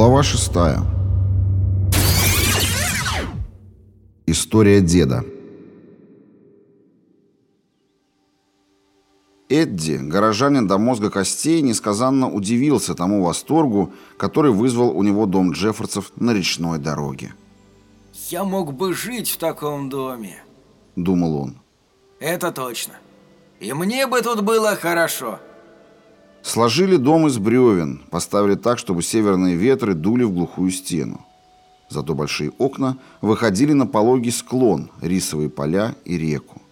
Глава шестая. История деда. Эдди, горожанин до мозга костей, несказанно удивился тому восторгу, который вызвал у него дом Джеффордсов на речной дороге. «Я мог бы жить в таком доме», — думал он. «Это точно. И мне бы тут было хорошо». Сложили дом из бревен, поставили так, чтобы северные ветры дули в глухую стену. Зато большие окна выходили на пологий склон, рисовые поля и реку.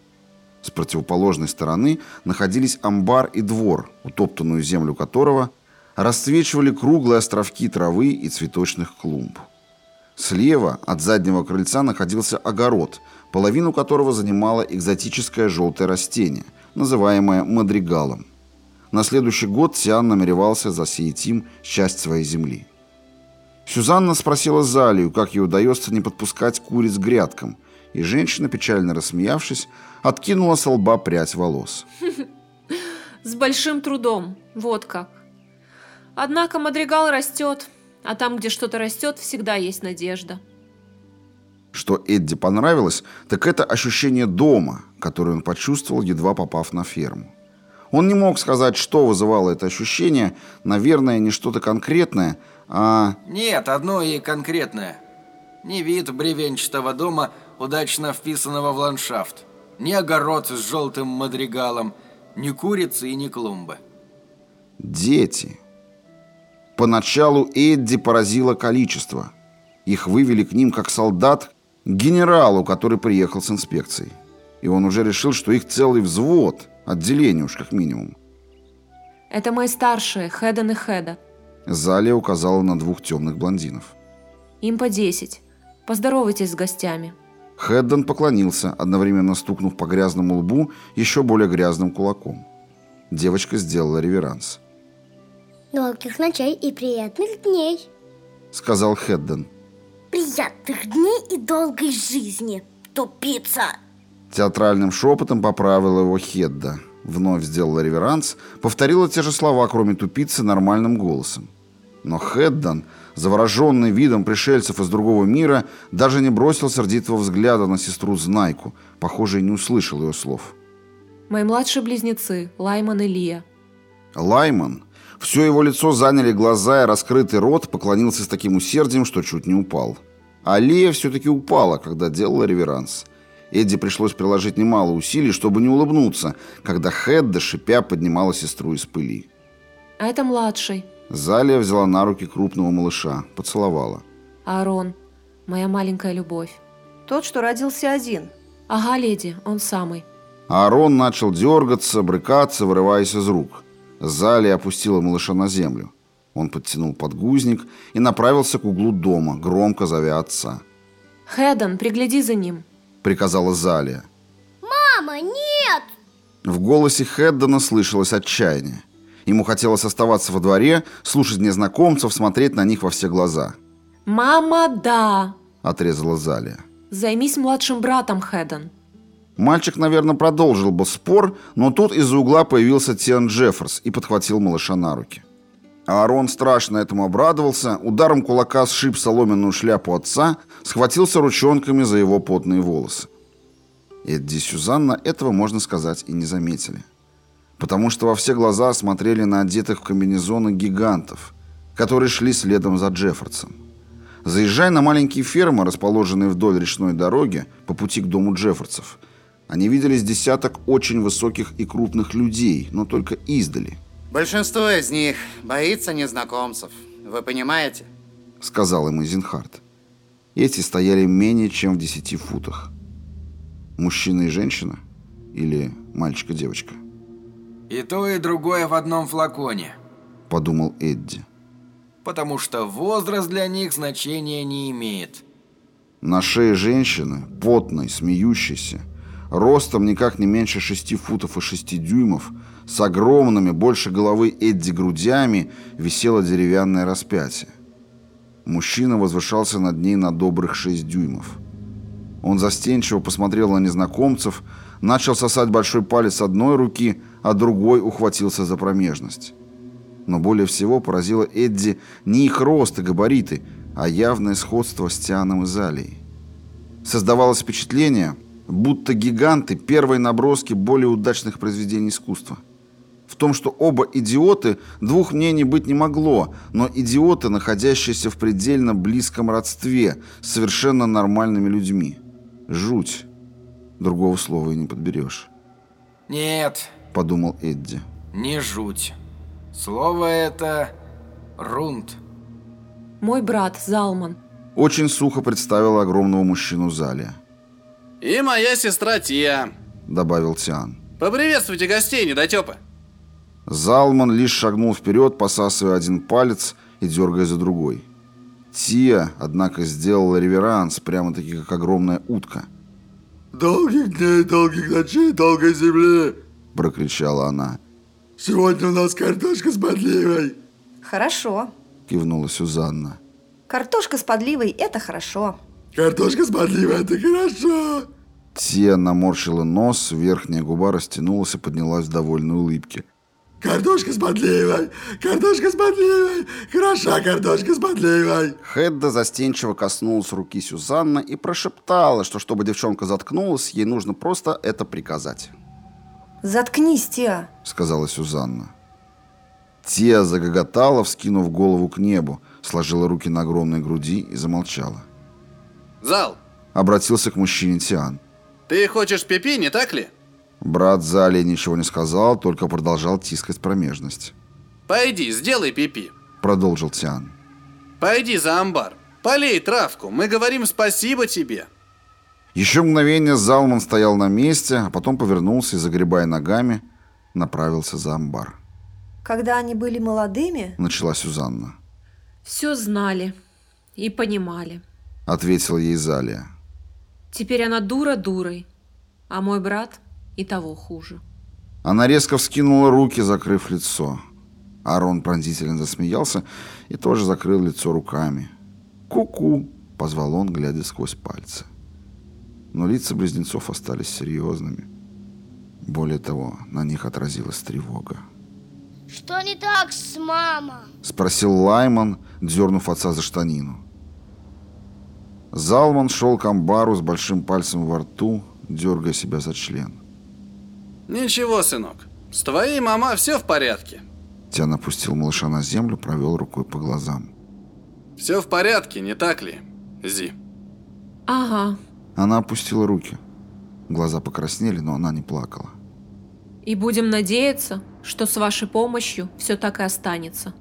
С противоположной стороны находились амбар и двор, утоптанную землю которого расцвечивали круглые островки травы и цветочных клумб. Слева от заднего крыльца находился огород, половину которого занимало экзотическое желтое растение, называемое мадригалом. На следующий год Сиан намеревался засеять им часть своей земли. Сюзанна спросила Залию, как ей удается не подпускать куриц к грядкам, и женщина, печально рассмеявшись, откинула с лба прядь волос. С большим трудом, вот как. Однако мадригал растет, а там, где что-то растет, всегда есть надежда. Что Эдди понравилось, так это ощущение дома, которое он почувствовал, едва попав на ферму. Он не мог сказать, что вызывало это ощущение, наверное, не что-то конкретное, а... Нет, одно и конкретное. Не вид бревенчатого дома, удачно вписанного в ландшафт. Ни огород с желтым мадригалом, ни курицы и ни клумбы. Дети. Поначалу Эдди поразило количество. Их вывели к ним как солдат к генералу, который приехал с инспекцией. И он уже решил, что их целый взвод – Отделение уж как минимум. Это мои старшие, Хеден и Хеда. Залия указала на двух темных блондинов. Им по десять. Поздоровайтесь с гостями. Хедден поклонился, одновременно стукнув по грязному лбу еще более грязным кулаком. Девочка сделала реверанс. «Долгих ночей и приятных дней», — сказал Хедден. «Приятных дней и долгой жизни, тупица!» Театральным шепотом поправила его Хедда. Вновь сделала реверанс, повторила те же слова, кроме тупицы, нормальным голосом. Но Хеддан, завороженный видом пришельцев из другого мира, даже не бросил сердитого взгляда на сестру Знайку, похоже, и не услышал ее слов. «Мои младшие близнецы, Лайман и Лия». Лайман. Все его лицо заняли глаза и раскрытый рот, поклонился с таким усердием, что чуть не упал. А Лия все-таки упала, когда делала реверанс – Эдди пришлось приложить немало усилий, чтобы не улыбнуться, когда Хедда, шипя, поднимала сестру из пыли. «А это младший». Залия взяла на руки крупного малыша, поцеловала. «Аарон, моя маленькая любовь». «Тот, что родился один». «Ага, леди, он самый». Аарон начал дергаться, брыкаться, вырываясь из рук. Залия опустила малыша на землю. Он подтянул подгузник и направился к углу дома, громко зовя отца. «Хедден, пригляди за ним» приказала Залия. «Мама, нет!» В голосе Хеддена слышалось отчаяние. Ему хотелось оставаться во дворе, слушать незнакомцев, смотреть на них во все глаза. «Мама, да!» – отрезала Залия. «Займись младшим братом, Хедден». Мальчик, наверное, продолжил бы спор, но тут из-за угла появился Тиан Джефферс и подхватил малыша на руки. Аарон страшно этому обрадовался, ударом кулака сшиб соломенную шляпу отца, схватился ручонками за его потные волосы. Эдди и Сюзанна этого, можно сказать, и не заметили. Потому что во все глаза смотрели на одетых в комбинезоны гигантов, которые шли следом за Джеффордсом. Заезжая на маленькие фермы, расположенные вдоль речной дороги, по пути к дому Джеффордсов, они видели с десяток очень высоких и крупных людей, но только издали – Большинство из них боится незнакомцев. Вы понимаете? Сказал ему Зинхард. Эти стояли менее чем в десяти футах. Мужчина и женщина? Или мальчик и девочка? И то, и другое в одном флаконе. Подумал Эдди. Потому что возраст для них значения не имеет. На шее женщины, потной, смеющейся, ростом никак не меньше шести футов и шести дюймов, с огромными, больше головы Эдди грудями, висело деревянное распятие. Мужчина возвышался над ней на добрых шесть дюймов. Он застенчиво посмотрел на незнакомцев, начал сосать большой палец одной руки, а другой ухватился за промежность. Но более всего поразило Эдди не их рост и габариты, а явное сходство с Тианом и Залией. Создавалось впечатление, будто гиганты – первые наброски более удачных произведений искусства. В том, что оба идиоты, двух мнений быть не могло, но идиоты, находящиеся в предельно близком родстве с совершенно нормальными людьми. Жуть. Другого слова и не подберешь. Нет, Подумал Эдди. не жуть. Слово это рунд. Мой брат Залман. Очень сухо представила огромного мужчину Залия. И моя сестра Тия. Добавил Тиан. Поприветствуйте гостей, недотепы. Залман лишь шагнул вперед, посасывая один палец и дергая за другой. Тия, однако, сделала реверанс, прямо-таки как огромная утка. «Долгих дней, долгих ночей, долгой земли!» – прокричала она. «Сегодня у нас картошка с подливой!» Хорошо. – кивнула Сюзанна. Картошка с подливой – это хорошо. «Картошка с подливой – это хорошо!» Тия наморщила нос, верхняя губа растянулась и поднялась в довольной улыбке. «Картошка с подливой! Картошка с подливой! Хороша картошка с подливой!» Хедда застенчиво коснулась руки Сюзанна и прошептала, что чтобы девчонка заткнулась, ей нужно просто это приказать. Заткнись, Тиа. — сказала Сюзанна. Тия загоготала, вскинув голову к небу, сложила руки на огромной груди и замолчала. Зал, Обратился к мужчине Тиан. ты хочешь пипи, не так ли? Брат Зали ничего не сказал, только продолжал тискать промежность. Пойди, сделай пипи. Продолжил Тиан. Пойди за амбар. Полей травку, мы говорим спасибо тебе. Еще мгновение Залман стоял на месте, а потом повернулся и, загребая ногами, направился за амбар. Когда они были молодыми, Начала Сюзанна. Все знали и понимали. Ответила ей Залия. Теперь она дура дурой, а мой брат и того хуже. Она резко вскинула руки, закрыв лицо. Арон пронзительно засмеялся и тоже закрыл лицо руками. «Ку-ку!» — позвал он, глядя сквозь пальцы. Но лица близнецов остались серьезными. Более того, на них отразилась тревога. Что не так с мама? Спросил Лайман, дернув отца за штанину. Залман шел к амбару с большим пальцем во рту, дергая себя за член. Ничего, сынок. С твоей мама все в порядке. Тян опустил малыша на землю, провел рукой по глазам. Все в порядке, не так ли, Зи? Ага, Она опустила руки. Глаза покраснели, но она не плакала. и будем надеяться, что с вашей помощью все так и останется.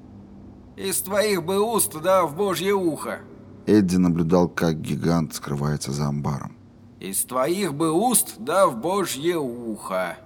Из твоих бы уст, да в божье ухо. Эдди наблюдал, как гигант скрывается за амбаром. Из твоих бы уст, да в божье ухо.